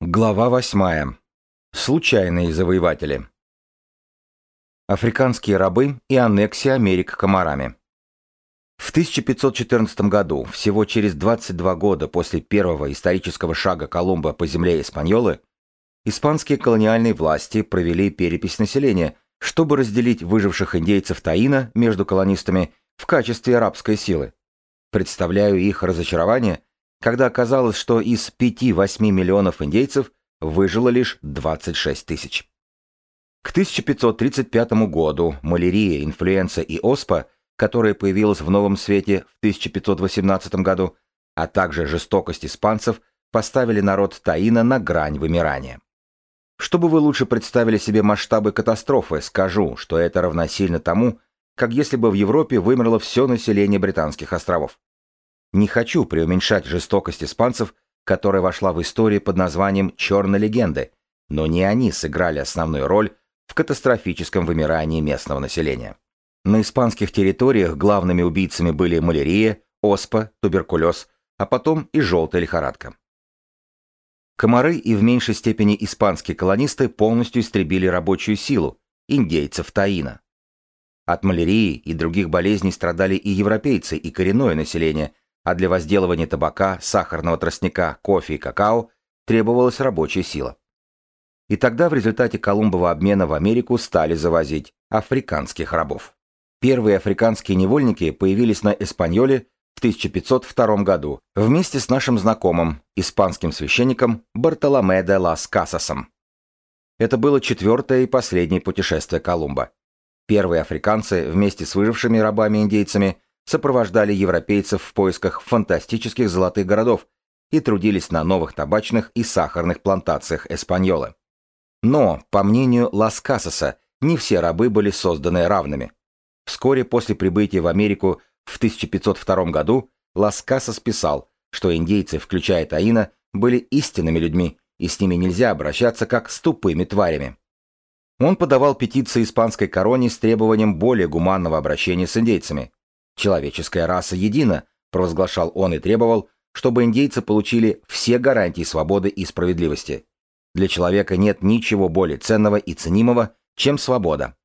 Глава 8. Случайные завоеватели. Африканские рабы и аннексия Америк комарами. В 1514 году, всего через 22 года после первого исторического шага Колумба по земле Испаньолы, испанские колониальные власти провели перепись населения, чтобы разделить выживших индейцев Таина между колонистами в качестве арабской силы. Представляю их разочарование – когда оказалось, что из 5-8 миллионов индейцев выжило лишь 26 тысяч. К 1535 году малярия, инфлюенция и оспа, которая появилась в новом свете в 1518 году, а также жестокость испанцев, поставили народ Таина на грань вымирания. Чтобы вы лучше представили себе масштабы катастрофы, скажу, что это равносильно тому, как если бы в Европе вымерло все население Британских островов. Не хочу преуменьшать жестокость испанцев, которая вошла в историю под названием «Черной легенды», но не они сыграли основную роль в катастрофическом вымирании местного населения. На испанских территориях главными убийцами были малярия, оспа, туберкулез, а потом и желтая лихорадка. Комары и в меньшей степени испанские колонисты полностью истребили рабочую силу, индейцев Таина. От малярии и других болезней страдали и европейцы, и коренное население, а для возделывания табака, сахарного тростника, кофе и какао требовалась рабочая сила. И тогда в результате Колумбова обмена в Америку стали завозить африканских рабов. Первые африканские невольники появились на Эспаньоле в 1502 году вместе с нашим знакомым, испанским священником Бартоломе де лас Касасом. Это было четвертое и последнее путешествие Колумба. Первые африканцы вместе с выжившими рабами-индейцами сопровождали европейцев в поисках фантастических золотых городов и трудились на новых табачных и сахарных плантациях Эспаньолы. Но, по мнению Лас Касаса, не все рабы были созданы равными. Вскоре после прибытия в Америку в 1502 году Лас Касас писал, что индейцы, включая Таина, были истинными людьми, и с ними нельзя обращаться как с тупыми тварями. Он подавал петиции испанской короне с требованием более гуманного обращения с индейцами. Человеческая раса едина, провозглашал он и требовал, чтобы индейцы получили все гарантии свободы и справедливости. Для человека нет ничего более ценного и ценимого, чем свобода.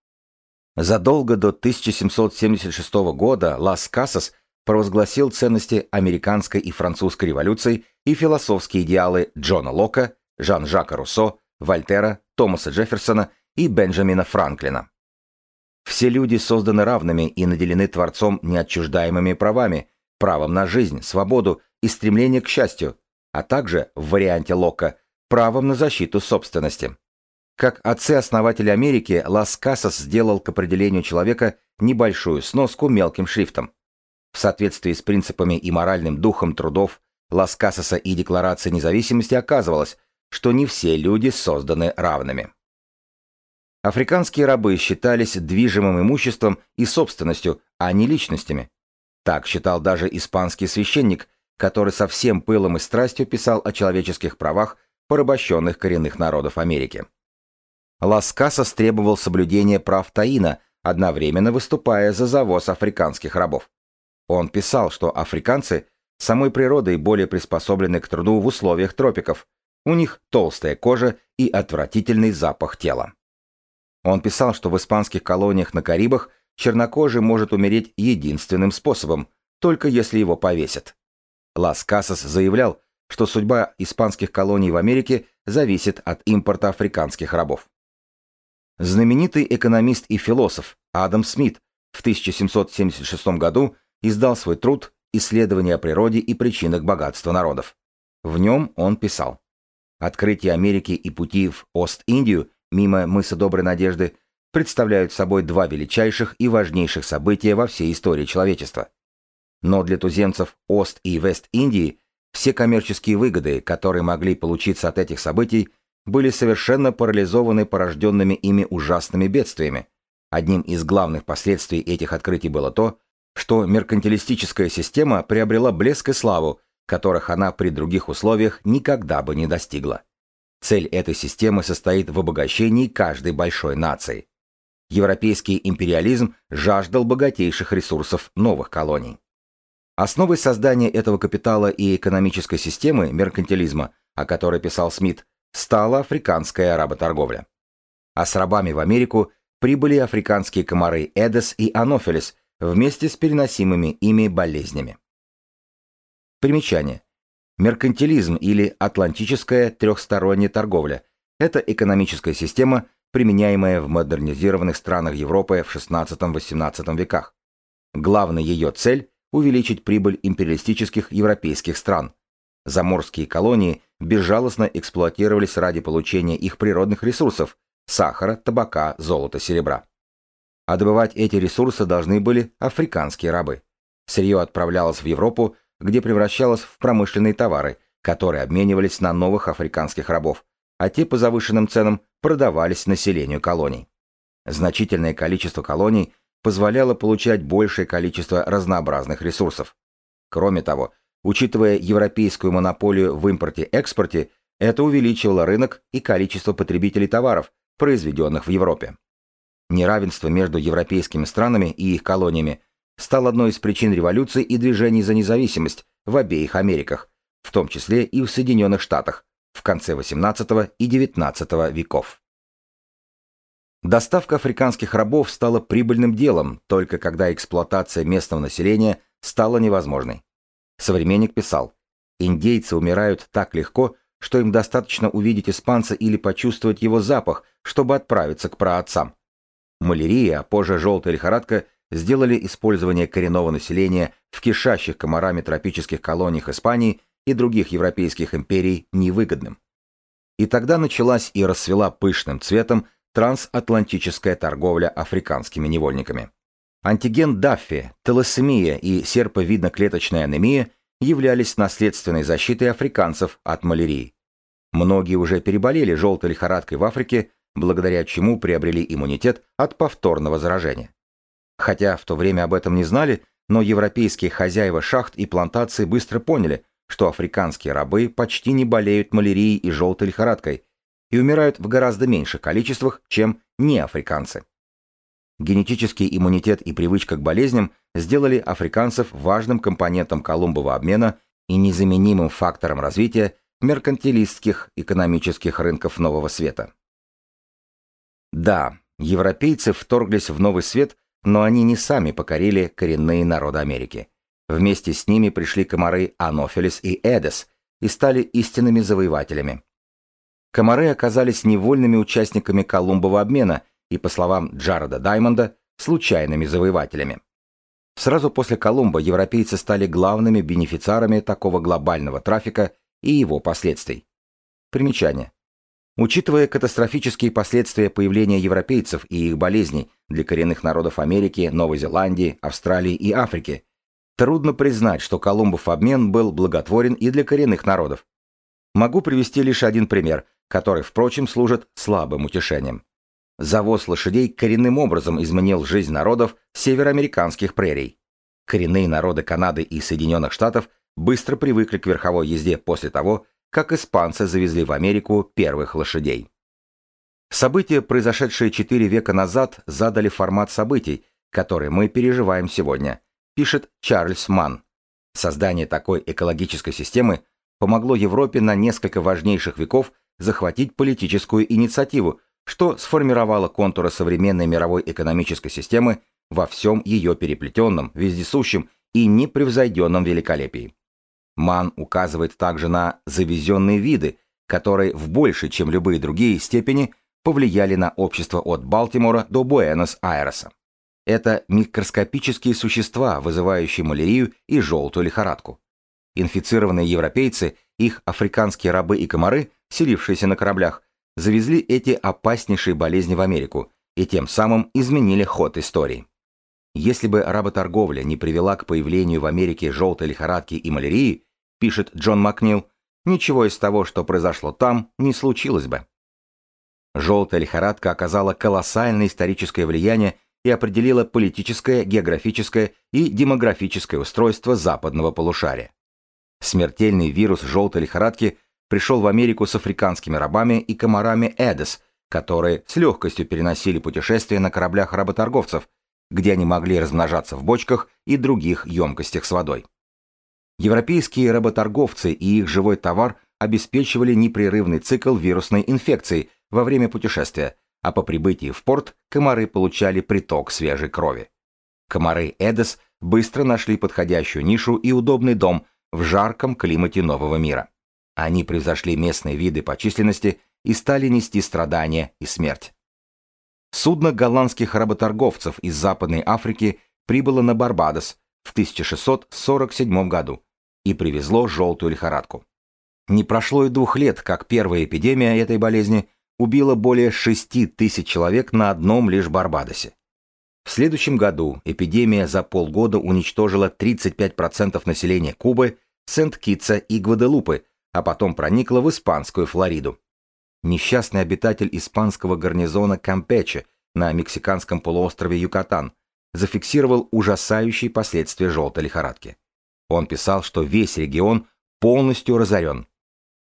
Задолго до 1776 года Лас Касас провозгласил ценности американской и французской революций и философские идеалы Джона Лока, Жан-Жака Руссо, Вольтера, Томаса Джефферсона и Бенджамина Франклина. Все люди созданы равными и наделены Творцом неотчуждаемыми правами, правом на жизнь, свободу и стремление к счастью, а также, в варианте Лока, правом на защиту собственности. Как отцы-основатели Америки, Лас Касас сделал к определению человека небольшую сноску мелким шрифтом. В соответствии с принципами и моральным духом трудов Лас Касаса и Декларации независимости оказывалось, что не все люди созданы равными. Африканские рабы считались движимым имуществом и собственностью, а не личностями. Так считал даже испанский священник, который со всем пылом и страстью писал о человеческих правах порабощенных коренных народов Америки. Лас Касас требовал соблюдения прав Таина, одновременно выступая за завоз африканских рабов. Он писал, что африканцы самой природой более приспособлены к труду в условиях тропиков, у них толстая кожа и отвратительный запах тела. Он писал, что в испанских колониях на Карибах чернокожий может умереть единственным способом, только если его повесят. Лас Касас заявлял, что судьба испанских колоний в Америке зависит от импорта африканских рабов. Знаменитый экономист и философ Адам Смит в 1776 году издал свой труд «Исследование о природе и причинах богатства народов». В нем он писал «Открытие Америки и пути в Ост-Индию мимо мыса Доброй Надежды, представляют собой два величайших и важнейших события во всей истории человечества. Но для туземцев Ост- и Вест-Индии все коммерческие выгоды, которые могли получиться от этих событий, были совершенно парализованы порожденными ими ужасными бедствиями. Одним из главных последствий этих открытий было то, что меркантилистическая система приобрела блеск и славу, которых она при других условиях никогда бы не достигла. Цель этой системы состоит в обогащении каждой большой нации. Европейский империализм жаждал богатейших ресурсов новых колоний. Основой создания этого капитала и экономической системы меркантилизма, о которой писал Смит, стала африканская работорговля. А с рабами в Америку прибыли африканские комары Эдес и Анофилис вместе с переносимыми ими болезнями. Примечание. Меркантилизм или атлантическая трехсторонняя торговля – это экономическая система, применяемая в модернизированных странах Европы в XVI-XVIII веках. Главная ее цель – увеличить прибыль империалистических европейских стран. Заморские колонии безжалостно эксплуатировались ради получения их природных ресурсов – сахара, табака, золота, серебра. А добывать эти ресурсы должны были африканские рабы. Сырье отправлялось в Европу, где превращалось в промышленные товары, которые обменивались на новых африканских рабов, а те по завышенным ценам продавались населению колоний. Значительное количество колоний позволяло получать большее количество разнообразных ресурсов. Кроме того, учитывая европейскую монополию в импорте-экспорте, это увеличивало рынок и количество потребителей товаров, произведенных в Европе. Неравенство между европейскими странами и их колониями стал одной из причин революций и движений за независимость в обеих Америках, в том числе и в Соединенных Штатах в конце XVIII и XIX веков. Доставка африканских рабов стала прибыльным делом только когда эксплуатация местного населения стала невозможной. Современник писал, «Индейцы умирают так легко, что им достаточно увидеть испанца или почувствовать его запах, чтобы отправиться к праотцам. Малярия, а позже желтая лихорадка сделали использование коренного населения в кишащих комарами тропических колониях Испании и других европейских империй невыгодным. И тогда началась и расцвела пышным цветом трансатлантическая торговля африканскими невольниками. Антиген Даффи, талассемия и серповидно-клеточная анемия являлись наследственной защитой африканцев от малярии. Многие уже переболели желтой лихорадкой в Африке, благодаря чему приобрели иммунитет от повторного заражения. Хотя в то время об этом не знали, но европейские хозяева шахт и плантаций быстро поняли, что африканские рабы почти не болеют малярией и желтой лихорадкой и умирают в гораздо меньших количествах, чем неафриканцы. Генетический иммунитет и привычка к болезням сделали африканцев важным компонентом Колумбова обмена и незаменимым фактором развития меркантилистских экономических рынков Нового Света. Да, европейцы вторглись в Новый Свет но они не сами покорили коренные народы Америки. Вместе с ними пришли комары Анофилис и Эдес и стали истинными завоевателями. Комары оказались невольными участниками Колумбова обмена и, по словам Джареда Даймонда, случайными завоевателями. Сразу после Колумба европейцы стали главными бенефициарами такого глобального трафика и его последствий. Примечание. Учитывая катастрофические последствия появления европейцев и их болезней для коренных народов Америки, Новой Зеландии, Австралии и Африки, трудно признать, что Колумбов обмен был благотворен и для коренных народов. Могу привести лишь один пример, который, впрочем, служит слабым утешением. Завоз лошадей коренным образом изменил жизнь народов североамериканских прерий. Коренные народы Канады и Соединенных Штатов быстро привыкли к верховой езде после того, как испанцы завезли в Америку первых лошадей. События, произошедшие четыре века назад, задали формат событий, которые мы переживаем сегодня, пишет Чарльз Манн. Создание такой экологической системы помогло Европе на несколько важнейших веков захватить политическую инициативу, что сформировало контуры современной мировой экономической системы во всем ее переплетенном, вездесущем и непревзойденном великолепии. Ман указывает также на завезенные виды, которые в большей, чем любые другие степени повлияли на общество от Балтимора до Буэнос-Айреса. Это микроскопические существа, вызывающие малярию и желтую лихорадку. Инфицированные европейцы, их африканские рабы и комары, селившиеся на кораблях, завезли эти опаснейшие болезни в Америку и тем самым изменили ход истории. Если бы работорговля не привела к появлению в Америке желтой лихорадки и малярии, пишет Джон Макнил, ничего из того, что произошло там, не случилось бы. Желтая лихорадка оказала колоссальное историческое влияние и определила политическое, географическое и демографическое устройство западного полушария. Смертельный вирус желтой лихорадки пришел в Америку с африканскими рабами и комарами Эдес, которые с легкостью переносили путешествия на кораблях работорговцев, где они могли размножаться в бочках и других емкостях с водой. Европейские работорговцы и их живой товар обеспечивали непрерывный цикл вирусной инфекции во время путешествия, а по прибытии в порт комары получали приток свежей крови. Комары Эдес быстро нашли подходящую нишу и удобный дом в жарком климате нового мира. Они превзошли местные виды по численности и стали нести страдания и смерть. Судно голландских работорговцев из Западной Африки прибыло на Барбадос в 1647 году и привезло желтую лихорадку. Не прошло и двух лет, как первая эпидемия этой болезни убила более 6 тысяч человек на одном лишь Барбадосе. В следующем году эпидемия за полгода уничтожила 35% населения Кубы, Сент-Китса и Гваделупы, а потом проникла в испанскую Флориду. Несчастный обитатель испанского гарнизона Кампече на мексиканском полуострове Юкатан зафиксировал ужасающие последствия желтой лихорадки. Он писал, что весь регион полностью разорен.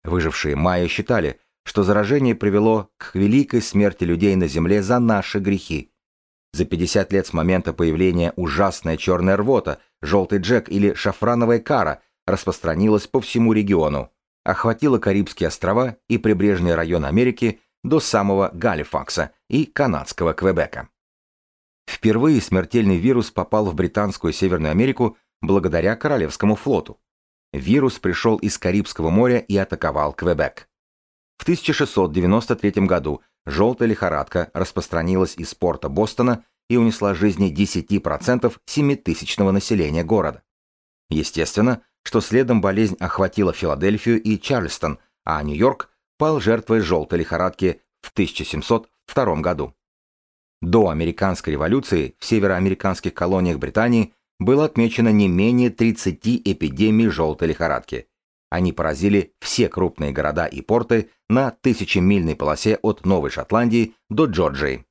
Выжившие майя считали, что заражение привело к великой смерти людей на земле за наши грехи. За 50 лет с момента появления ужасная черная рвота, желтый джек или шафрановая кара распространилась по всему региону, охватила Карибские острова и прибрежные районы Америки до самого Галифакса и канадского Квебека. Впервые смертельный вирус попал в Британскую Северную Америку благодаря Королевскому флоту. Вирус пришел из Карибского моря и атаковал Квебек. В 1693 году желтая лихорадка распространилась из порта Бостона и унесла жизни 10% семитысячного населения города. Естественно, что следом болезнь охватила Филадельфию и Чарльстон, а Нью-Йорк пал жертвой желтой лихорадки в 1702 году. До американской революции в североамериканских колониях Британии было отмечено не менее 30 эпидемий желтой лихорадки. Они поразили все крупные города и порты на тысячемильной полосе от Новой Шотландии до Джорджии.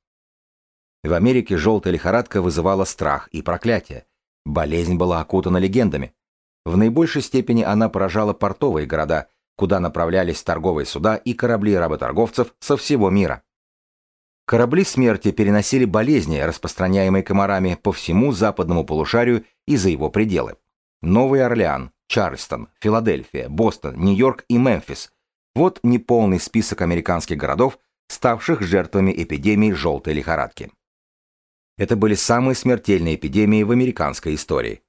В Америке желтая лихорадка вызывала страх и проклятие. Болезнь была окутана легендами. В наибольшей степени она поражала портовые города, куда направлялись торговые суда и корабли работорговцев со всего мира. Корабли смерти переносили болезни, распространяемые комарами по всему западному полушарию и за его пределы. Новый Орлеан, Чарльстон, Филадельфия, Бостон, Нью-Йорк и Мемфис. Вот неполный список американских городов, ставших жертвами эпидемии желтой лихорадки. Это были самые смертельные эпидемии в американской истории.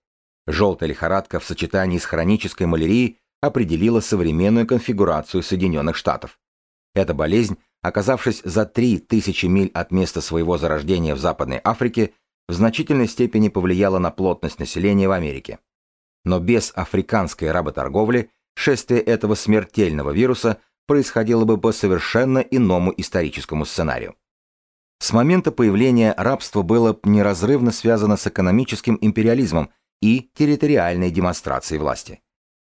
Желтая лихорадка в сочетании с хронической малярией определила современную конфигурацию Соединенных Штатов. Эта болезнь оказавшись за 3000 миль от места своего зарождения в Западной Африке, в значительной степени повлияла на плотность населения в Америке. Но без африканской работорговли шествие этого смертельного вируса происходило бы по совершенно иному историческому сценарию. С момента появления рабство было неразрывно связано с экономическим империализмом и территориальной демонстрацией власти.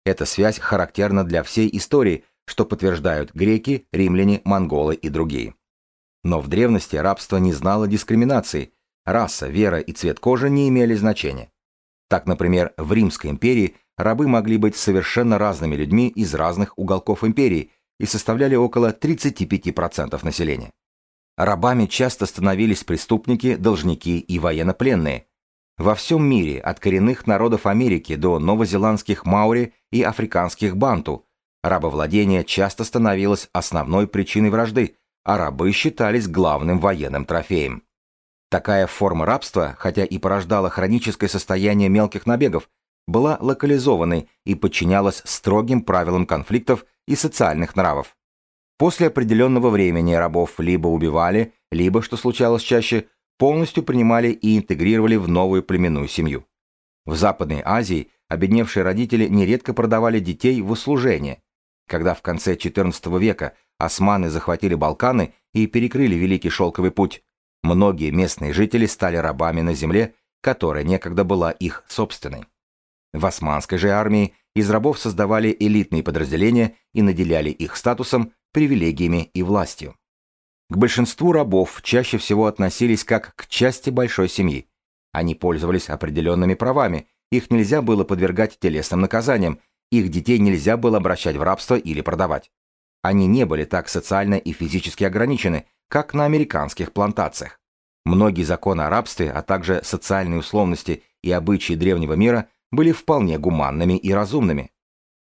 Эта связь характерна для всей истории – что подтверждают греки, римляне, монголы и другие. Но в древности рабство не знало дискриминации, раса, вера и цвет кожи не имели значения. Так, например, в Римской империи рабы могли быть совершенно разными людьми из разных уголков империи и составляли около 35% населения. Рабами часто становились преступники, должники и военнопленные. Во всем мире, от коренных народов Америки до новозеландских маури и африканских банту, Рабовладение часто становилось основной причиной вражды, а рабы считались главным военным трофеем. Такая форма рабства, хотя и порождала хроническое состояние мелких набегов, была локализованной и подчинялась строгим правилам конфликтов и социальных нравов. После определенного времени рабов либо убивали, либо, что случалось чаще, полностью принимали и интегрировали в новую племенную семью. В Западной Азии обедневшие родители нередко продавали детей в услужение, когда в конце XIV века османы захватили Балканы и перекрыли Великий Шелковый путь, многие местные жители стали рабами на земле, которая некогда была их собственной. В османской же армии из рабов создавали элитные подразделения и наделяли их статусом, привилегиями и властью. К большинству рабов чаще всего относились как к части большой семьи. Они пользовались определенными правами, их нельзя было подвергать телесным наказаниям, их детей нельзя было обращать в рабство или продавать. Они не были так социально и физически ограничены, как на американских плантациях. Многие законы о рабстве, а также социальные условности и обычаи древнего мира были вполне гуманными и разумными.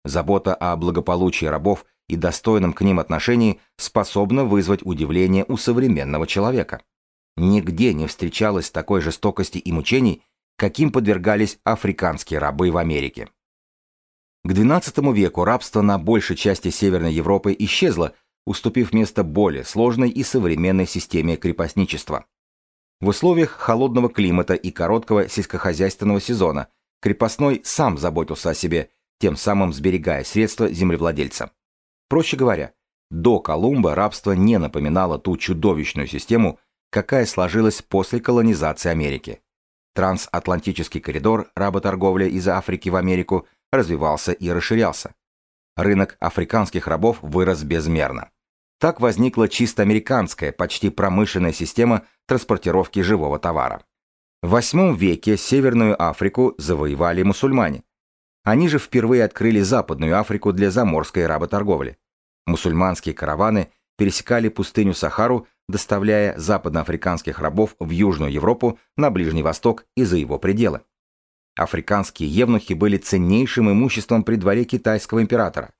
Забота о благополучии рабов и достойном к ним отношении способно вызвать удивление у современного человека. Нигде не встречалось такой жестокости и мучений, каким подвергались африканские рабы в Америке. К XII веку рабство на большей части Северной Европы исчезло, уступив место более сложной и современной системе крепостничества. В условиях холодного климата и короткого сельскохозяйственного сезона крепостной сам заботился о себе, тем самым сберегая средства землевладельца. Проще говоря, до Колумба рабство не напоминало ту чудовищную систему, какая сложилась после колонизации Америки. Трансатлантический коридор работорговли из Африки в Америку развивался и расширялся. Рынок африканских рабов вырос безмерно. Так возникла чисто американская, почти промышленная система транспортировки живого товара. В VIII веке Северную Африку завоевали мусульмане. Они же впервые открыли Западную Африку для заморской работорговли. Мусульманские караваны пересекали пустыню Сахару, доставляя западноафриканских рабов в Южную Европу, на Ближний Восток и за его пределы. Африканские евнухи были ценнейшим имуществом при дворе китайского императора.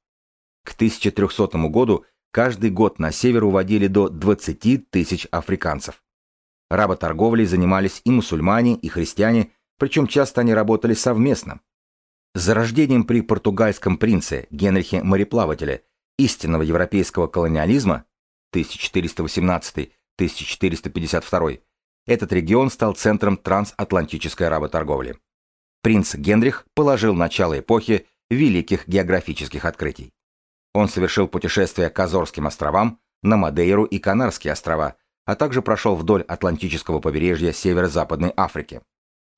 К 1300 году каждый год на север уводили до 20 тысяч африканцев. Работорговлей занимались и мусульмане, и христиане, причем часто они работали совместно. За рождением при португальском принце Генрихе Мореплавателе истинного европейского колониализма 1418-1452 этот регион стал центром трансатлантической работорговли. Принц Генрих положил начало эпохи великих географических открытий. Он совершил путешествие к Азорским островам, на Мадейру и Канарские острова, а также прошел вдоль Атлантического побережья северо-западной Африки.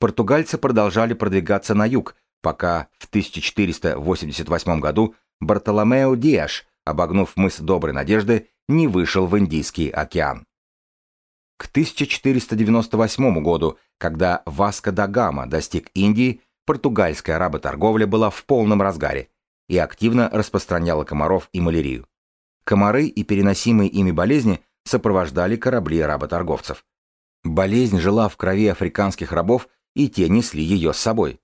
Португальцы продолжали продвигаться на юг, пока в 1488 году Бартоломео Диаш, обогнув мыс Доброй Надежды, не вышел в Индийский океан. К 1498 году, когда Васко да Гама достиг Индии, португальская работорговля была в полном разгаре и активно распространяла комаров и малярию. Комары и переносимые ими болезни сопровождали корабли работорговцев. Болезнь жила в крови африканских рабов, и те несли ее с собой.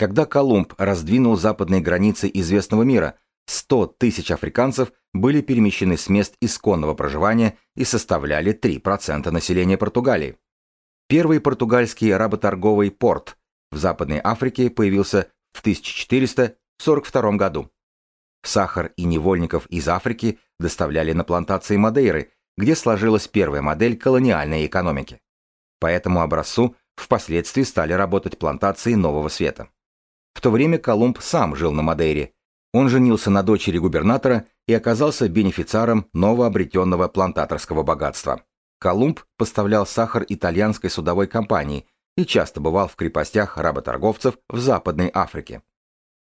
Когда Колумб раздвинул западные границы известного мира, 100 тысяч африканцев были перемещены с мест исконного проживания и составляли 3% населения Португалии. Первый португальский работорговый порт в Западной Африке появился в 1442 году. Сахар и невольников из Африки доставляли на плантации Мадейры, где сложилась первая модель колониальной экономики. По этому образцу впоследствии стали работать плантации Нового Света. В то время Колумб сам жил на Мадейре. Он женился на дочери губернатора и оказался бенефициаром новообретенного плантаторского богатства. Колумб поставлял сахар итальянской судовой компании и часто бывал в крепостях работорговцев в Западной Африке.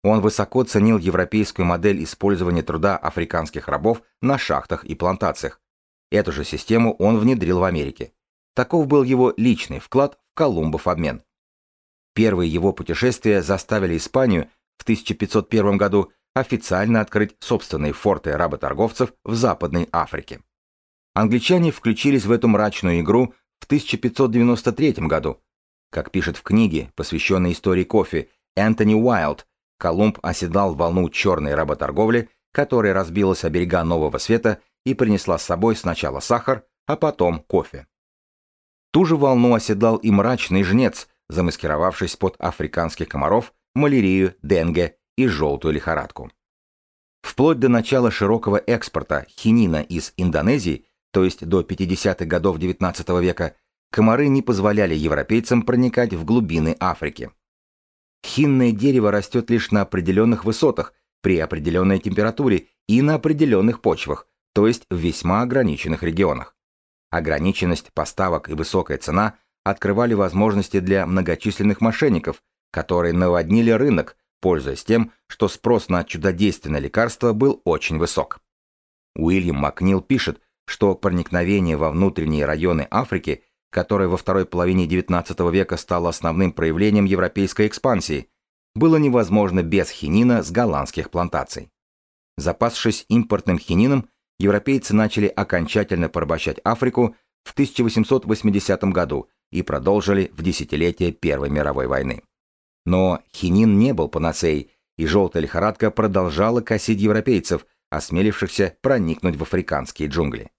Он высоко ценил европейскую модель использования труда африканских рабов на шахтах и плантациях. Эту же систему он внедрил в Америке. Таков был его личный вклад в Колумбов обмен. Первые его путешествия заставили Испанию в 1501 году официально открыть собственные форты работорговцев в Западной Африке. Англичане включились в эту мрачную игру в 1593 году. Как пишет в книге, посвященной истории кофе, Энтони Уайлд, Колумб оседал волну черной работорговли, которая разбилась о берега Нового Света и принесла с собой сначала сахар, а потом кофе. Ту же волну оседал и мрачный жнец, замаскировавшись под африканских комаров, малярию, денге и желтую лихорадку. Вплоть до начала широкого экспорта хинина из Индонезии, то есть до 50-х годов XIX века, комары не позволяли европейцам проникать в глубины Африки. Хинное дерево растет лишь на определенных высотах, при определенной температуре и на определенных почвах, то есть в весьма ограниченных регионах. Ограниченность поставок и высокая цена открывали возможности для многочисленных мошенников, которые наводнили рынок, пользуясь тем, что спрос на чудодейственное лекарство был очень высок. Уильям Макнил пишет, что проникновение во внутренние районы Африки, которое во второй половине XIX века стало основным проявлением европейской экспансии, было невозможно без хинина с голландских плантаций. Запасшись импортным хинином, европейцы начали окончательно порабощать Африку в 1880 году и продолжили в десятилетие Первой мировой войны. Но хинин не был панацеей, и желтая лихорадка продолжала косить европейцев, осмелившихся проникнуть в африканские джунгли.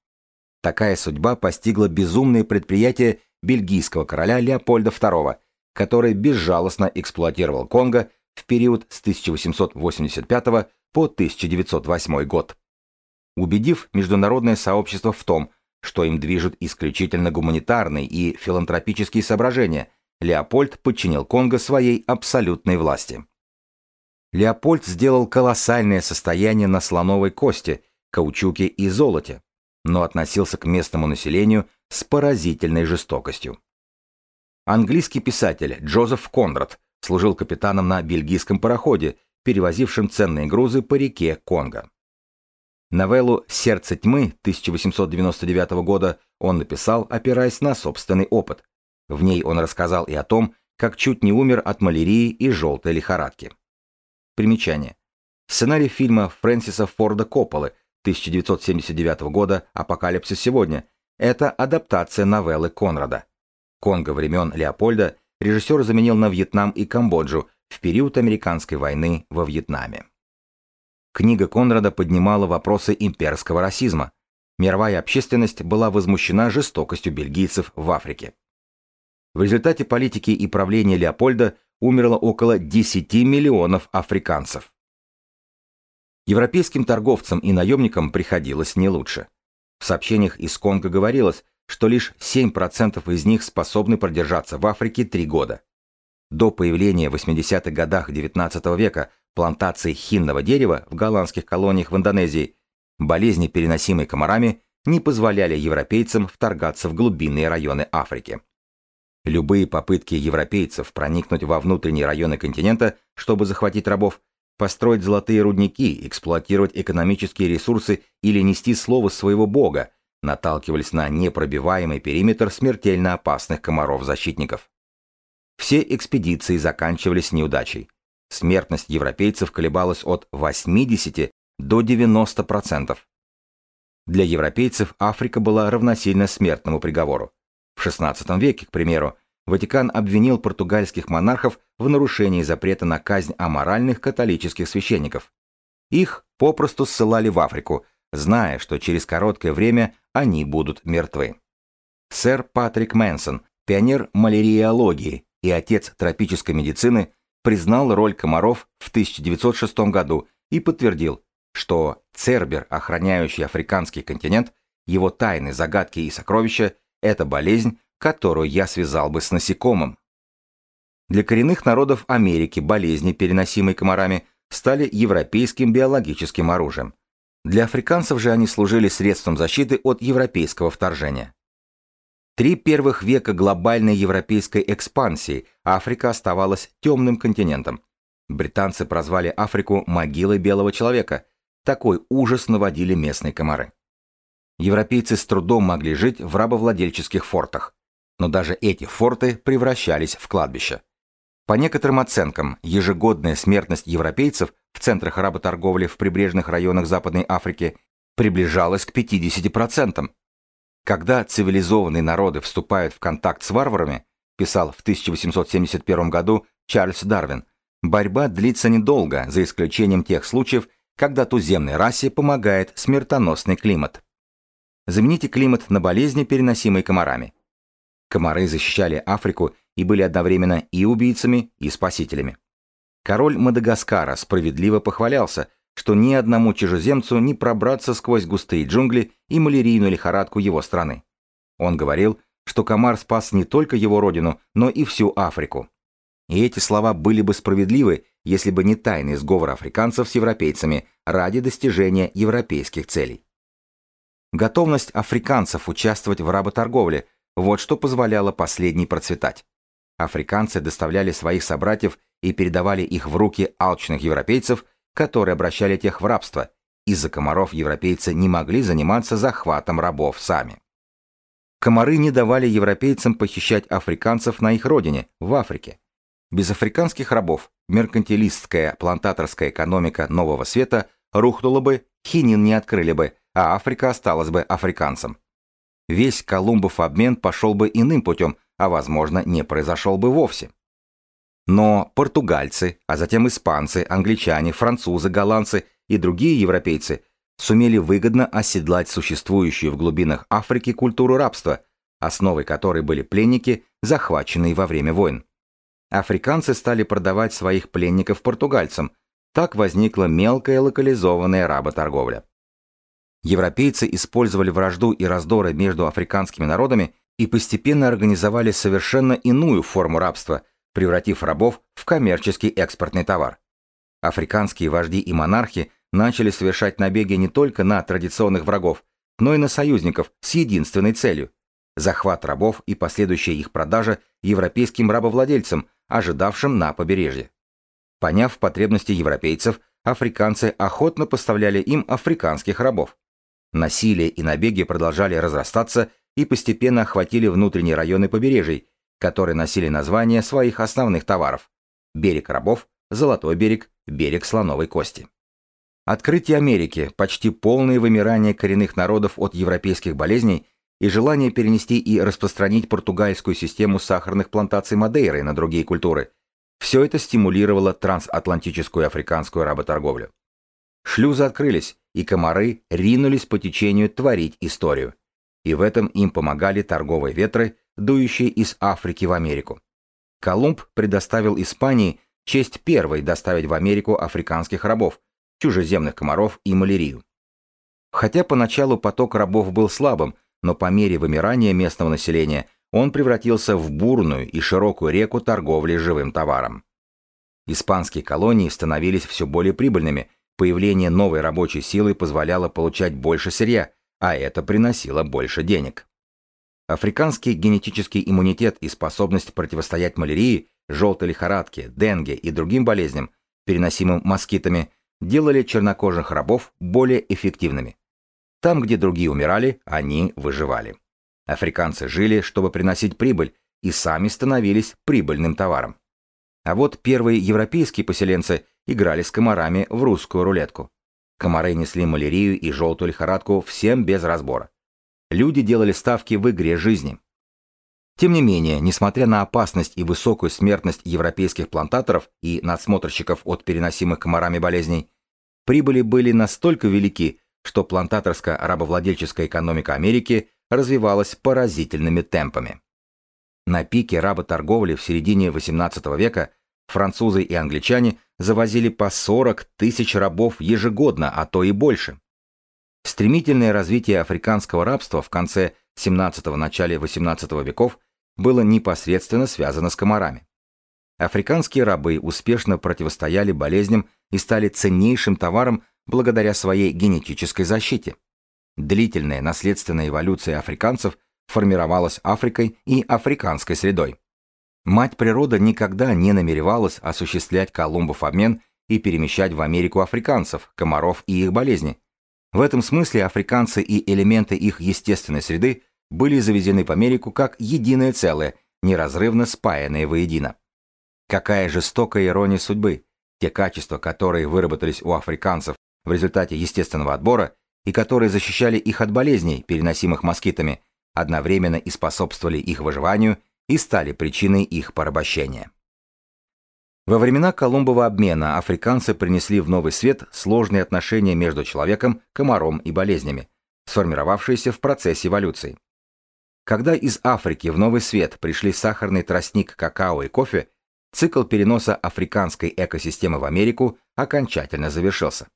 Такая судьба постигла безумные предприятия бельгийского короля Леопольда II, который безжалостно эксплуатировал Конго в период с 1885 по 1908 год. Убедив международное сообщество в том, что им движут исключительно гуманитарные и филантропические соображения, Леопольд подчинил Конго своей абсолютной власти. Леопольд сделал колоссальное состояние на слоновой кости, каучуке и золоте, но относился к местному населению с поразительной жестокостью. Английский писатель Джозеф Конрад служил капитаном на бельгийском пароходе, перевозившем ценные грузы по реке Конго. Новеллу «Сердце тьмы» 1899 года он написал, опираясь на собственный опыт. В ней он рассказал и о том, как чуть не умер от малярии и желтой лихорадки. Примечание. Сценарий фильма Фрэнсиса Форда Копполы 1979 года «Апокалипсис сегодня» — это адаптация новеллы Конрада. Конго времен Леопольда режиссер заменил на Вьетнам и Камбоджу в период американской войны во Вьетнаме. Книга Конрада поднимала вопросы имперского расизма. Мировая общественность была возмущена жестокостью бельгийцев в Африке. В результате политики и правления Леопольда умерло около 10 миллионов африканцев. Европейским торговцам и наемникам приходилось не лучше. В сообщениях из Конго говорилось, что лишь 7% из них способны продержаться в Африке три года. До появления в 80-х годах XIX века плантаций хинного дерева в голландских колониях в Индонезии болезни, переносимые комарами, не позволяли европейцам вторгаться в глубинные районы Африки. Любые попытки европейцев проникнуть во внутренние районы континента, чтобы захватить рабов, построить золотые рудники, эксплуатировать экономические ресурсы или нести слово своего бога, наталкивались на непробиваемый периметр смертельно опасных комаров-защитников. Все экспедиции заканчивались неудачей. Смертность европейцев колебалась от 80 до 90%. Для европейцев Африка была равносильна смертному приговору. В XVI веке, к примеру, Ватикан обвинил португальских монархов в нарушении запрета на казнь аморальных католических священников. Их попросту ссылали в Африку, зная, что через короткое время они будут мертвы. Сэр Патрик Мэнсон, пионер маляриологии и отец тропической медицины, признал роль комаров в 1906 году и подтвердил, что Цербер, охраняющий африканский континент, его тайны, загадки и сокровища это болезнь, которую я связал бы с насекомым. Для коренных народов Америки болезни, переносимые комарами, стали европейским биологическим оружием. Для африканцев же они служили средством защиты от европейского вторжения. Три первых века глобальной европейской экспансии Африка оставалась темным континентом. Британцы прозвали Африку «могилой белого человека». Такой ужас наводили местные комары. Европейцы с трудом могли жить в рабовладельческих фортах. Но даже эти форты превращались в кладбища. По некоторым оценкам, ежегодная смертность европейцев в центрах работорговли в прибрежных районах Западной Африки приближалась к 50%. Когда цивилизованные народы вступают в контакт с варварами, писал в 1871 году Чарльз Дарвин, борьба длится недолго, за исключением тех случаев, когда туземной расе помогает смертоносный климат. Замените климат на болезни, переносимые комарами. Комары защищали Африку и были одновременно и убийцами, и спасителями. Король Мадагаскара справедливо похвалялся, что ни одному чужеземцу не пробраться сквозь густые джунгли и малярийную лихорадку его страны. Он говорил, что комар спас не только его родину, но и всю Африку. И эти слова были бы справедливы, если бы не тайный сговор африканцев с европейцами ради достижения европейских целей. Готовность африканцев участвовать в работорговле – вот что позволяло последней процветать. Африканцы доставляли своих собратьев и передавали их в руки алчных европейцев, которые обращали тех в рабство. Из-за комаров европейцы не могли заниматься захватом рабов сами. Комары не давали европейцам похищать африканцев на их родине, в Африке. Без африканских рабов меркантилистская плантаторская экономика нового света рухнула бы, хинин не открыли бы, а Африка осталась бы африканцем. Весь Колумбов обмен пошел бы иным путем, а возможно не произошел бы вовсе. Но португальцы, а затем испанцы, англичане, французы, голландцы и другие европейцы сумели выгодно оседлать существующую в глубинах Африки культуру рабства, основой которой были пленники, захваченные во время войн. Африканцы стали продавать своих пленников португальцам, так возникла мелкая локализованная работорговля. Европейцы использовали вражду и раздоры между африканскими народами и постепенно организовали совершенно иную форму рабства, превратив рабов в коммерческий экспортный товар. Африканские вожди и монархи начали совершать набеги не только на традиционных врагов, но и на союзников с единственной целью – захват рабов и последующая их продажа европейским рабовладельцам, ожидавшим на побережье. Поняв потребности европейцев, африканцы охотно поставляли им африканских рабов. Насилие и набеги продолжали разрастаться и постепенно охватили внутренние районы побережий, которые носили названия своих основных товаров – берег рабов, Золотой берег, берег Слоновой Кости. Открытие Америки, почти полное вымирание коренных народов от европейских болезней и желание перенести и распространить португальскую систему сахарных плантаций Мадейры на другие культуры – все это стимулировало трансатлантическую африканскую работорговлю. Шлюзы открылись, и комары ринулись по течению творить историю. И в этом им помогали торговые ветры, дующие из Африки в Америку. Колумб предоставил Испании честь первой доставить в Америку африканских рабов, чужеземных комаров и малярию. Хотя поначалу поток рабов был слабым, но по мере вымирания местного населения он превратился в бурную и широкую реку торговли живым товаром. Испанские колонии становились все более прибыльными, появление новой рабочей силы позволяло получать больше сырья, а это приносило больше денег. Африканский генетический иммунитет и способность противостоять малярии, желтой лихорадке, денге и другим болезням, переносимым москитами, делали чернокожих рабов более эффективными. Там, где другие умирали, они выживали. Африканцы жили, чтобы приносить прибыль, и сами становились прибыльным товаром. А вот первые европейские поселенцы играли с комарами в русскую рулетку. Комары несли малярию и желтую лихорадку всем без разбора. Люди делали ставки в игре жизни. Тем не менее, несмотря на опасность и высокую смертность европейских плантаторов и надсмотрщиков от переносимых комарами болезней, прибыли были настолько велики, что плантаторско-рабовладельческая экономика Америки развивалась поразительными темпами. На пике работорговли в середине XVIII века французы и англичане завозили по 40 тысяч рабов ежегодно, а то и больше. Стремительное развитие африканского рабства в конце XVII – начале XVIII веков было непосредственно связано с комарами. Африканские рабы успешно противостояли болезням и стали ценнейшим товаром благодаря своей генетической защите. Длительная наследственная эволюция африканцев формировалась Африкой и африканской средой. Мать природа никогда не намеревалась осуществлять Колумбов обмен и перемещать в Америку африканцев, комаров и их болезни. В этом смысле африканцы и элементы их естественной среды были завезены в Америку как единое целое, неразрывно спаянное воедино. Какая жестокая ирония судьбы! Те качества, которые выработались у африканцев в результате естественного отбора, и которые защищали их от болезней, переносимых москитами, одновременно и способствовали их выживанию и стали причиной их порабощения. Во времена Колумбова обмена африканцы принесли в новый свет сложные отношения между человеком, комаром и болезнями, сформировавшиеся в процессе эволюции. Когда из Африки в новый свет пришли сахарный тростник, какао и кофе, цикл переноса африканской экосистемы в Америку окончательно завершился.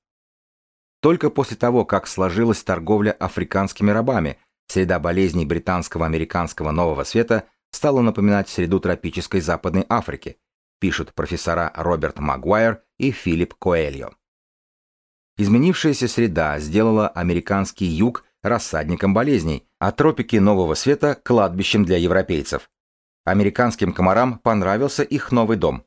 Только после того, как сложилась торговля африканскими рабами, среда болезней британского американского нового света стала напоминать среду тропической Западной Африки, пишут профессора Роберт Магуайр и Филипп Коэльо. Изменившаяся среда сделала американский юг рассадником болезней, а тропики Нового Света – кладбищем для европейцев. Американским комарам понравился их новый дом.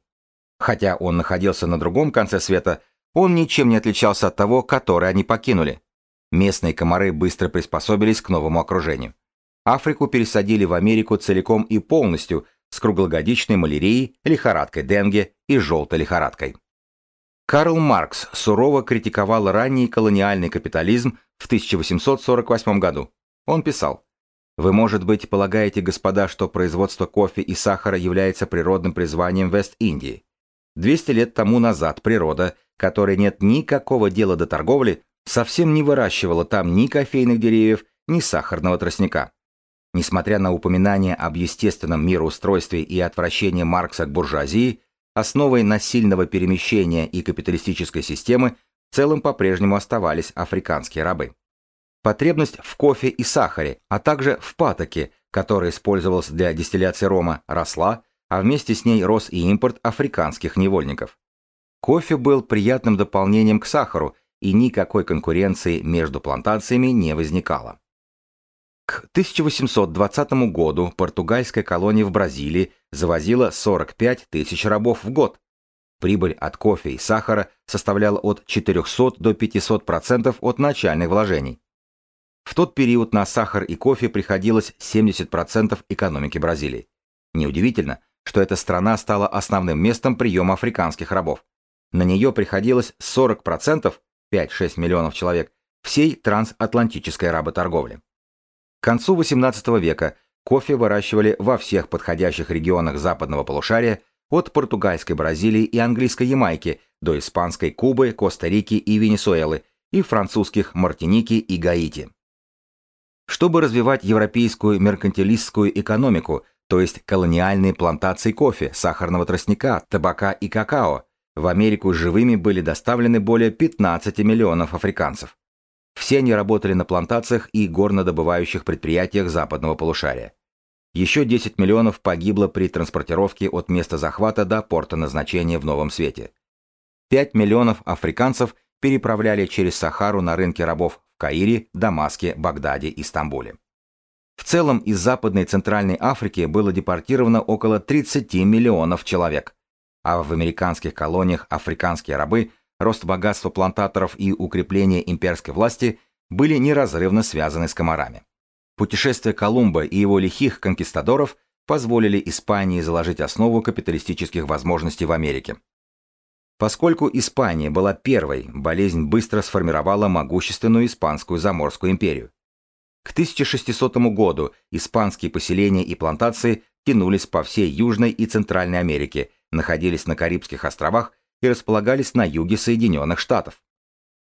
Хотя он находился на другом конце света, он ничем не отличался от того, который они покинули. Местные комары быстро приспособились к новому окружению. Африку пересадили в Америку целиком и полностью с круглогодичной малярией, лихорадкой Денге и желтой лихорадкой. Карл Маркс сурово критиковал ранний колониальный капитализм в 1848 году. Он писал, «Вы, может быть, полагаете, господа, что производство кофе и сахара является природным призванием Вест-Индии. 200 лет тому назад природа, которой нет никакого дела до торговли, совсем не выращивала там ни кофейных деревьев, ни сахарного тростника. Несмотря на упоминание об естественном мироустройстве и отвращении Маркса к буржуазии, основой насильного перемещения и капиталистической системы в целом по-прежнему оставались африканские рабы. Потребность в кофе и сахаре, а также в патоке, который использовался для дистилляции рома, росла, а вместе с ней рос и импорт африканских невольников. Кофе был приятным дополнением к сахару, и никакой конкуренции между плантациями не возникало. К 1820 году португальская колония в Бразилии завозила 45 тысяч рабов в год. Прибыль от кофе и сахара составляла от 400 до 500% от начальных вложений. В тот период на сахар и кофе приходилось 70% экономики Бразилии. Неудивительно, что эта страна стала основным местом приема африканских рабов. На нее приходилось 40%, 5-6 миллионов человек, всей трансатлантической работорговли. К концу XVIII века кофе выращивали во всех подходящих регионах западного полушария, от португальской Бразилии и английской Ямайки до испанской Кубы, Коста-Рики и Венесуэлы и французских Мартиники и Гаити. Чтобы развивать европейскую меркантилистскую экономику, то есть колониальные плантации кофе, сахарного тростника, табака и какао, в Америку живыми были доставлены более 15 миллионов африканцев. Все они работали на плантациях и горнодобывающих предприятиях западного полушария. Еще 10 миллионов погибло при транспортировке от места захвата до порта назначения в Новом Свете. 5 миллионов африканцев переправляли через Сахару на рынке рабов Каире, Дамаске, Багдаде и Стамбуле. В целом из Западной и Центральной Африки было депортировано около 30 миллионов человек, а в американских колониях африканские рабы, рост богатства плантаторов и укрепление имперской власти были неразрывно связаны с комарами. Путешествия Колумба и его лихих конкистадоров позволили Испании заложить основу капиталистических возможностей в Америке. Поскольку Испания была первой, болезнь быстро сформировала могущественную Испанскую заморскую империю. К 1600 году испанские поселения и плантации тянулись по всей Южной и Центральной Америке, находились на Карибских островах и располагались на юге Соединенных Штатов.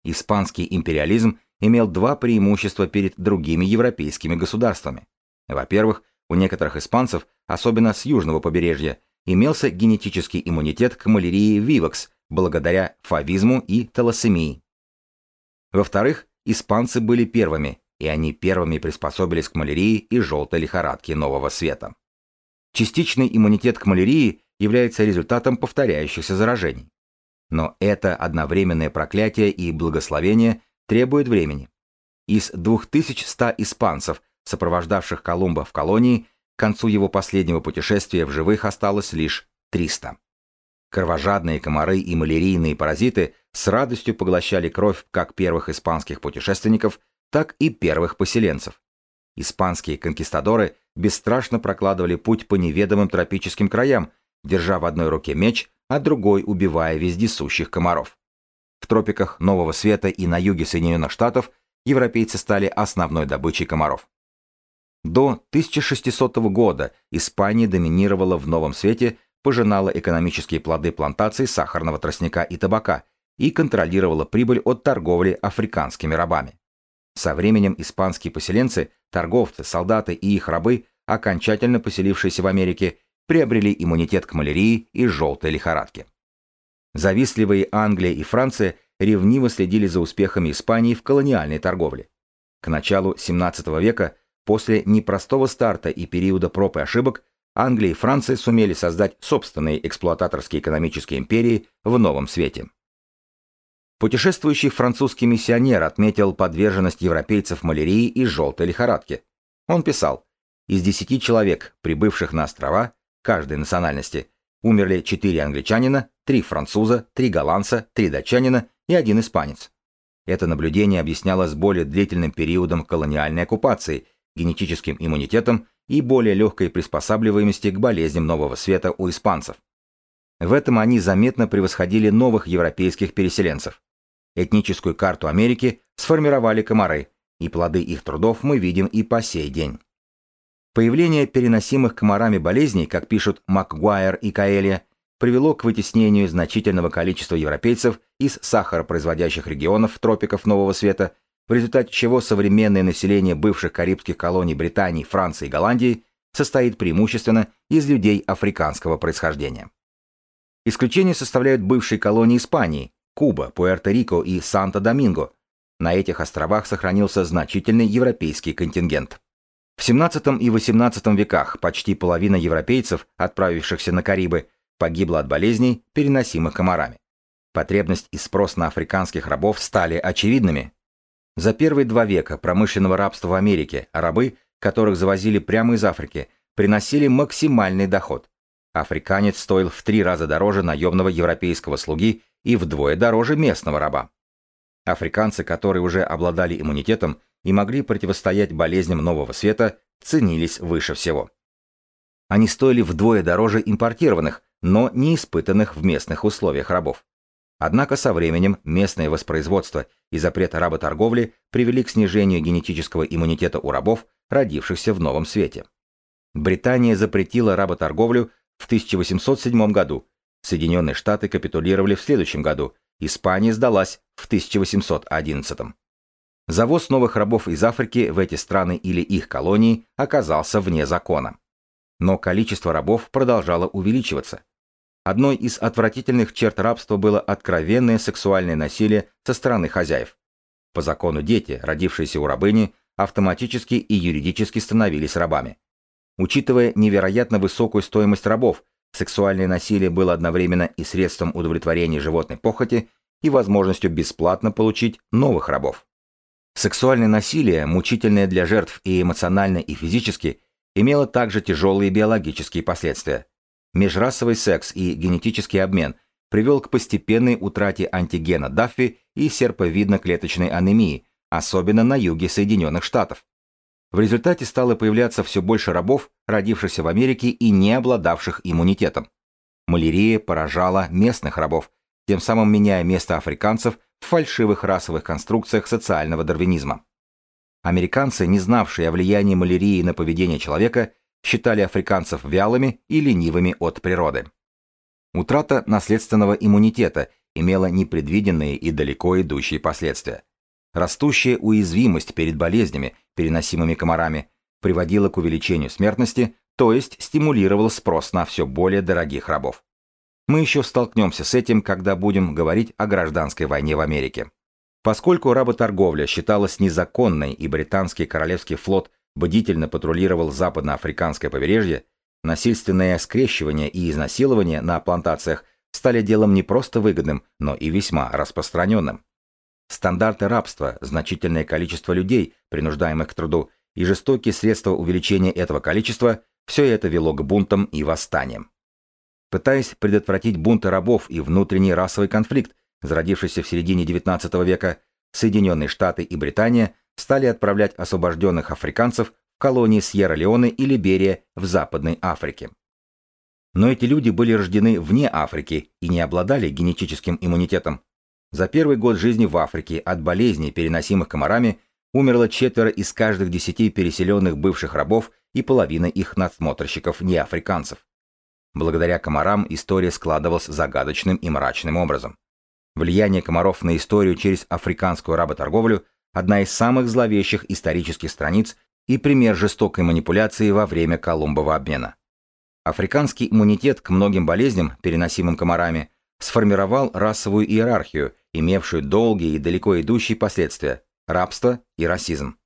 Испанский империализм имел два преимущества перед другими европейскими государствами. Во-первых, у некоторых испанцев, особенно с южного побережья, имелся генетический иммунитет к малярии вивакс, благодаря фавизму и талассемии. Во-вторых, испанцы были первыми, и они первыми приспособились к малярии и желтой лихорадке нового света. Частичный иммунитет к малярии является результатом повторяющихся заражений. Но это одновременное проклятие и благословение требует времени. Из 2100 испанцев, сопровождавших Колумба в колонии, к концу его последнего путешествия в живых осталось лишь 300. Кровожадные комары и малярийные паразиты с радостью поглощали кровь как первых испанских путешественников, так и первых поселенцев. Испанские конкистадоры бесстрашно прокладывали путь по неведомым тропическим краям, держа в одной руке меч, а другой убивая вездесущих комаров. В тропиках Нового Света и на юге Соединенных Штатов европейцы стали основной добычей комаров. До 1600 года Испания доминировала в Новом Свете пожинала экономические плоды плантаций сахарного тростника и табака и контролировала прибыль от торговли африканскими рабами. Со временем испанские поселенцы, торговцы, солдаты и их рабы, окончательно поселившиеся в Америке, приобрели иммунитет к малярии и желтой лихорадке. Завистливые Англия и Франция ревниво следили за успехами Испании в колониальной торговле. К началу 17 века, после непростого старта и периода проб и ошибок, Англия и Франция сумели создать собственные эксплуататорские экономические империи в новом свете. Путешествующий французский миссионер отметил подверженность европейцев малярии и желтой лихорадке. Он писал, из десяти человек, прибывших на острова, каждой национальности, умерли четыре англичанина, три француза, три голландца, три датчанина и один испанец. Это наблюдение объяснялось более длительным периодом колониальной оккупации, генетическим иммунитетом и более легкой приспосабливаемости к болезням нового света у испанцев. В этом они заметно превосходили новых европейских переселенцев. Этническую карту Америки сформировали комары, и плоды их трудов мы видим и по сей день. Появление переносимых комарами болезней, как пишут Макгуайр и Каэлья, привело к вытеснению значительного количества европейцев из сахаропроизводящих регионов тропиков Нового Света, в результате чего современное население бывших карибских колоний Британии, Франции и Голландии состоит преимущественно из людей африканского происхождения. Исключение составляют бывшие колонии Испании, Куба, Пуэрто-Рико и Санто-Доминго. На этих островах сохранился значительный европейский контингент. В XVII и XVIII веках почти половина европейцев, отправившихся на Карибы, погибла от болезней, переносимых комарами. Потребность и спрос на африканских рабов стали очевидными. За первые два века промышленного рабства в Америке рабы, которых завозили прямо из Африки, приносили максимальный доход. Африканец стоил в три раза дороже наемного европейского слуги и вдвое дороже местного раба. Африканцы, которые уже обладали иммунитетом и могли противостоять болезням нового света, ценились выше всего. Они стоили вдвое дороже импортированных, но не испытанных в местных условиях рабов. Однако со временем местное воспроизводство и запрет работорговли привели к снижению генетического иммунитета у рабов, родившихся в новом свете. Британия запретила работорговлю в 1807 году, Соединенные Штаты капитулировали в следующем году, Испания сдалась в 1811. Завоз новых рабов из Африки в эти страны или их колонии оказался вне закона. Но количество рабов продолжало увеличиваться. Одной из отвратительных черт рабства было откровенное сексуальное насилие со стороны хозяев. По закону дети, родившиеся у рабыни, автоматически и юридически становились рабами. Учитывая невероятно высокую стоимость рабов, сексуальное насилие было одновременно и средством удовлетворения животной похоти, и возможностью бесплатно получить новых рабов. Сексуальное насилие, мучительное для жертв и эмоционально, и физически, имело также тяжелые биологические последствия. Межрасовый секс и генетический обмен привел к постепенной утрате антигена Даффи и серповидно-клеточной анемии, особенно на юге Соединенных Штатов. В результате стало появляться все больше рабов, родившихся в Америке и не обладавших иммунитетом. Малярия поражала местных рабов, тем самым меняя место африканцев в фальшивых расовых конструкциях социального дарвинизма. Американцы, не знавшие о влиянии малярии на поведение человека, считали африканцев вялыми и ленивыми от природы. Утрата наследственного иммунитета имела непредвиденные и далеко идущие последствия. Растущая уязвимость перед болезнями, переносимыми комарами, приводила к увеличению смертности, то есть стимулировала спрос на все более дорогих рабов. Мы еще столкнемся с этим, когда будем говорить о гражданской войне в Америке. Поскольку работорговля считалась незаконной и британский королевский флот бдительно патрулировал западноафриканское побережье, насильственное скрещивание и изнасилование на плантациях стали делом не просто выгодным, но и весьма распространенным. Стандарты рабства, значительное количество людей, принуждаемых к труду, и жестокие средства увеличения этого количества – все это вело к бунтам и восстаниям. Пытаясь предотвратить бунты рабов и внутренний расовый конфликт, зародившийся в середине XIX века, Соединенные Штаты и Британия стали отправлять освобожденных африканцев в колонии Сьерра-Леоне и Либерия в Западной Африке. Но эти люди были рождены вне Африки и не обладали генетическим иммунитетом. За первый год жизни в Африке от болезней, переносимых комарами, умерло четверо из каждых десяти переселенных бывших рабов и половина их надсмотрщиков неафриканцев. Благодаря комарам история складывалась загадочным и мрачным образом. Влияние комаров на историю через африканскую работорговлю – одна из самых зловещих исторических страниц и пример жестокой манипуляции во время Колумбова обмена. Африканский иммунитет к многим болезням, переносимым комарами, сформировал расовую иерархию, имевшую долгие и далеко идущие последствия – рабство и расизм.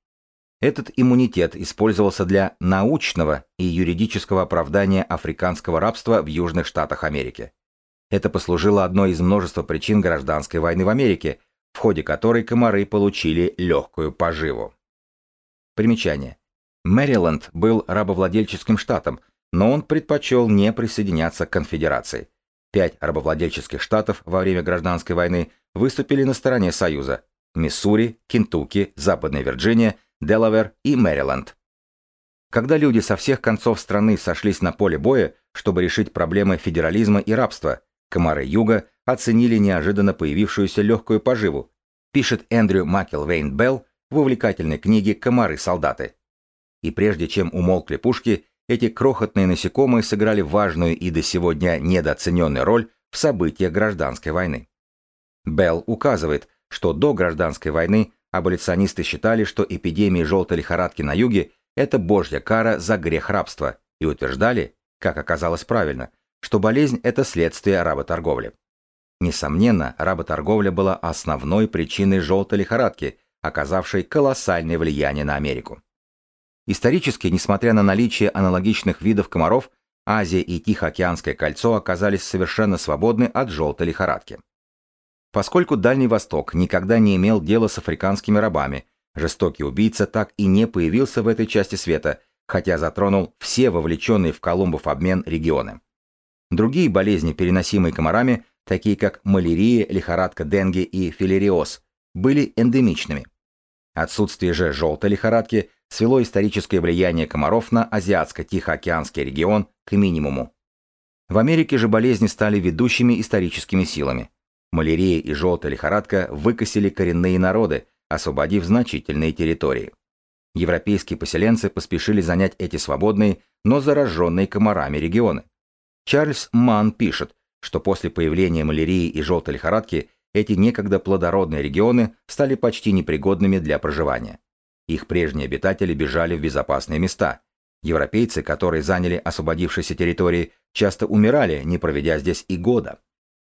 Этот иммунитет использовался для научного и юридического оправдания африканского рабства в Южных Штатах Америки. Это послужило одной из множества причин гражданской войны в Америке, в ходе которой комары получили легкую поживу. Примечание. Мэриленд был рабовладельческим штатом, но он предпочел не присоединяться к конфедерации. Пять рабовладельческих штатов во время гражданской войны выступили на стороне Союза – Миссури, Кентукки, Западная Вирджиния, Делавер и Мэриленд. Когда люди со всех концов страны сошлись на поле боя, чтобы решить проблемы федерализма и рабства, Комары Юга оценили неожиданно появившуюся легкую поживу, пишет Эндрю Маккелвейн Белл в увлекательной книге «Комары-солдаты». И прежде чем умолкли пушки, эти крохотные насекомые сыграли важную и до сего дня недооцененную роль в событиях гражданской войны. Белл указывает, что до гражданской войны аболиционисты считали, что эпидемия желтой лихорадки на юге – это божья кара за грех рабства, и утверждали, как оказалось правильно, что болезнь – это следствие работорговли. Несомненно, работорговля была основной причиной желтой лихорадки, оказавшей колоссальное влияние на Америку. Исторически, несмотря на наличие аналогичных видов комаров, Азия и Тихоокеанское кольцо оказались совершенно свободны от желтой лихорадки. Поскольку Дальний Восток никогда не имел дела с африканскими рабами, жестокий убийца так и не появился в этой части света, хотя затронул все вовлеченные в Колумбов обмен регионы. Другие болезни, переносимые комарами, такие как малярия, лихорадка денге и филериоз, были эндемичными. Отсутствие же желтой лихорадки свело историческое влияние комаров на Азиатско-Тихоокеанский регион к минимуму. В Америке же болезни стали ведущими историческими силами. Малярия и желтая лихорадка выкосили коренные народы, освободив значительные территории. Европейские поселенцы поспешили занять эти свободные, но зараженные комарами регионы. Чарльз Манн пишет, что после появления малярии и желтой лихорадки эти некогда плодородные регионы стали почти непригодными для проживания. Их прежние обитатели бежали в безопасные места. Европейцы, которые заняли освободившиеся территории, часто умирали, не проведя здесь и года.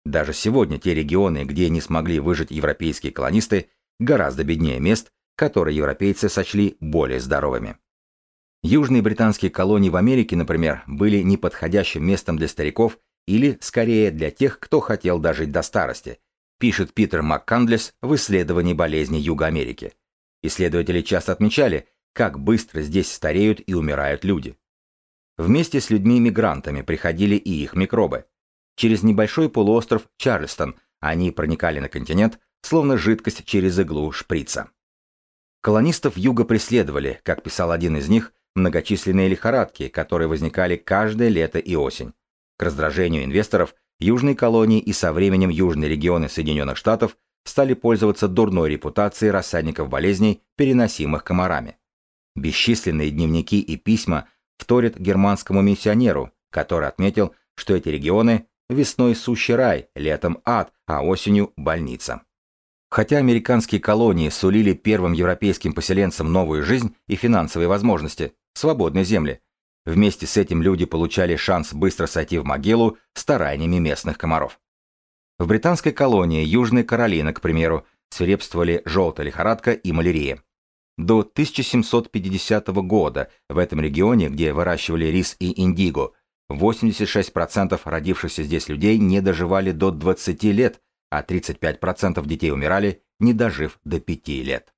Даже сегодня те регионы, где не смогли выжить европейские колонисты, гораздо беднее мест, которые европейцы сочли более здоровыми. Южные британские колонии в Америке, например, были неподходящим местом для стариков или, скорее, для тех, кто хотел дожить до старости, пишет Питер МакКандлес в исследовании болезней Юга Америки. Исследователи часто отмечали, как быстро здесь стареют и умирают люди. Вместе с людьми-мигрантами приходили и их микробы. Через небольшой полуостров Чарльстон они проникали на континент, словно жидкость через иглу шприца. Колонистов юга преследовали, как писал один из них, многочисленные лихорадки, которые возникали каждое лето и осень. К раздражению инвесторов южные колонии и со временем южные регионы Соединенных Штатов стали пользоваться дурной репутацией рассадников болезней, переносимых комарами. Бесчисленные дневники и письма вторят германскому миссионеру, который отметил, что эти регионы Весной сущий рай, летом ад, а осенью больница. Хотя американские колонии сулили первым европейским поселенцам новую жизнь и финансовые возможности, свободные земли, вместе с этим люди получали шанс быстро сойти в могилу стараниями местных комаров. В британской колонии Южной Каролины, к примеру, свирепствовали желтая лихорадка и малярия. До 1750 года в этом регионе, где выращивали рис и индиго, 86% родившихся здесь людей не доживали до 20 лет, а 35% детей умирали, не дожив до 5 лет.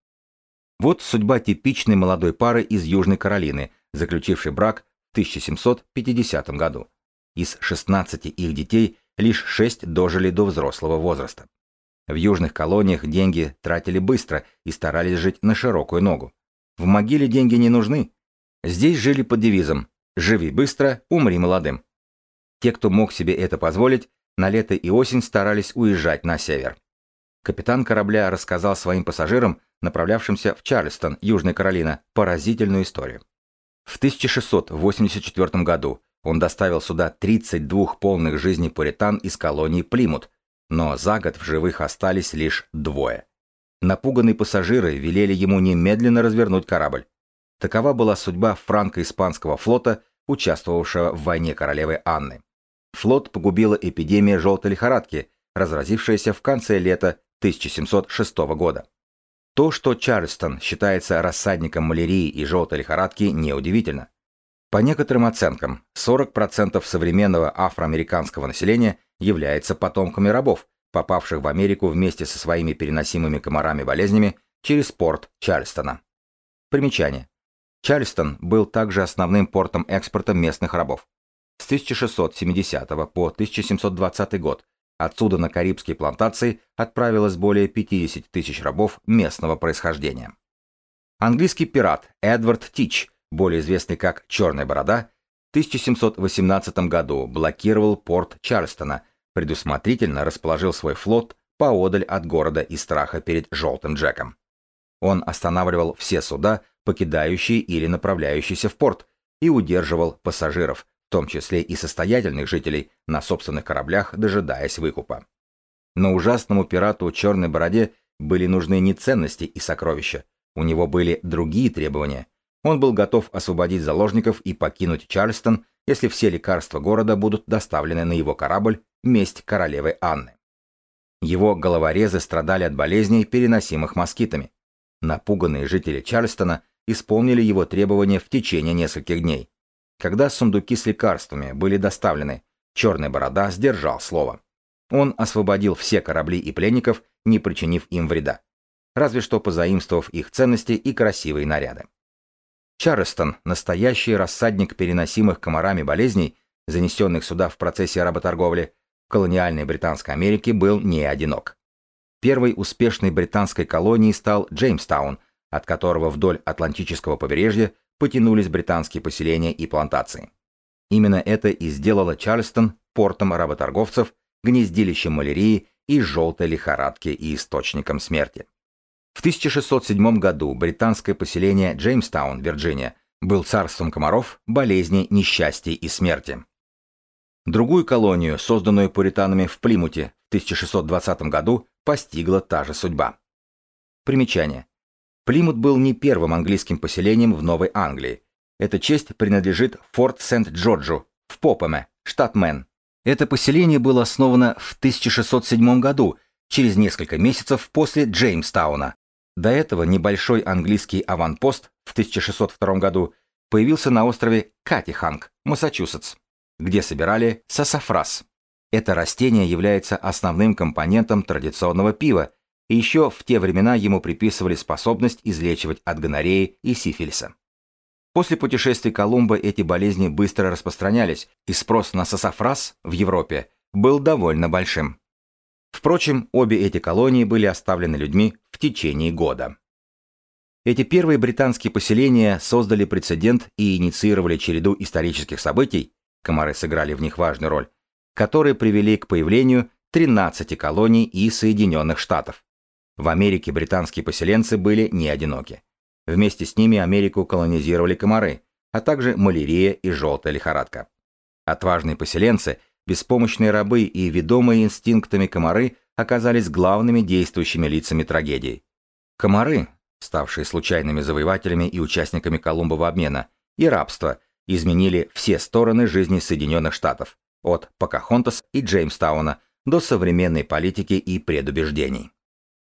Вот судьба типичной молодой пары из Южной Каролины, заключившей брак в 1750 году. Из 16 их детей лишь 6 дожили до взрослого возраста. В южных колониях деньги тратили быстро и старались жить на широкую ногу. В могиле деньги не нужны. Здесь жили под девизом Живи быстро, умри молодым. Те, кто мог себе это позволить, на лето и осень старались уезжать на север. Капитан корабля рассказал своим пассажирам, направлявшимся в Чарльстон, Южная Каролина, поразительную историю. В 1684 году он доставил сюда 32 полных жизней пуритан из колонии Плимут, но за год в живых остались лишь двое. Напуганные пассажиры велели ему немедленно развернуть корабль. Такова была судьба франко-испанского флота, участвовавшего в войне королевы Анны. Флот погубила эпидемия желтой лихорадки, разразившаяся в конце лета 1706 года. То, что Чарльстон считается рассадником малярии и желтой лихорадки, неудивительно. По некоторым оценкам, 40% современного афроамериканского населения является потомками рабов, попавших в Америку вместе со своими переносимыми комарами болезнями через порт Чарльстона. Примечание. Чарльстон был также основным портом экспорта местных рабов. С 1670 по 1720 год отсюда на карибские плантации отправилось более 50 тысяч рабов местного происхождения. Английский пират Эдвард Тич, более известный как «Черная борода», в 1718 году блокировал порт Чарльстона, предусмотрительно расположил свой флот поодаль от города из страха перед Желтым Джеком. Он останавливал все суда, покидающие или направляющиеся в порт, и удерживал пассажиров, в том числе и состоятельных жителей, на собственных кораблях, дожидаясь выкупа. Но ужасному пирату Черной Бороде были нужны не ценности и сокровища, у него были другие требования. Он был готов освободить заложников и покинуть Чарльстон, если все лекарства города будут доставлены на его корабль «Месть королевы Анны». Его головорезы страдали от болезней, переносимых москитами. Напуганные жители Чарльстона исполнили его требования в течение нескольких дней. Когда сундуки с лекарствами были доставлены, Черная Борода сдержал слово. Он освободил все корабли и пленников, не причинив им вреда. Разве что позаимствовав их ценности и красивые наряды. Чарльстон, настоящий рассадник переносимых комарами болезней, занесенных сюда в процессе работорговли, в колониальной Британской Америке был не одинок. Первой успешной британской колонией стал Джеймстаун, от которого вдоль Атлантического побережья потянулись британские поселения и плантации. Именно это и сделало Чарльстон портом работорговцев, гнездилищем малярии и желтой лихорадки и источником смерти. В 1607 году британское поселение Джеймстаун, Вирджиния, был царством комаров, болезней, несчастий и смерти. Другую колонию, созданную пуританами в Плимуте в 1620 году, постигла та же судьба. Примечание. Плимут был не первым английским поселением в Новой Англии. Эта честь принадлежит Форт Сент-Джорджу в Попеме, штат Мэн. Это поселение было основано в 1607 году, через несколько месяцев после Джеймстауна. До этого небольшой английский аванпост в 1602 году появился на острове Катиханг, Массачусетс, где собирали сасафрас. Это растение является основным компонентом традиционного пива, еще в те времена ему приписывали способность излечивать от гонореи и сифилиса. После путешествий Колумба эти болезни быстро распространялись, и спрос на сасафрас в Европе был довольно большим. Впрочем, обе эти колонии были оставлены людьми в течение года. Эти первые британские поселения создали прецедент и инициировали череду исторических событий, комары сыграли в них важную роль, которые привели к появлению 13 колоний и Соединенных Штатов. В Америке британские поселенцы были не одиноки. Вместе с ними Америку колонизировали комары, а также малярия и желтая лихорадка. Отважные поселенцы, беспомощные рабы и ведомые инстинктами комары оказались главными действующими лицами трагедии. Комары, ставшие случайными завоевателями и участниками Колумбова обмена, и рабство изменили все стороны жизни Соединенных Штатов, от Покахонтас и Джеймстауна до современной политики и предубеждений.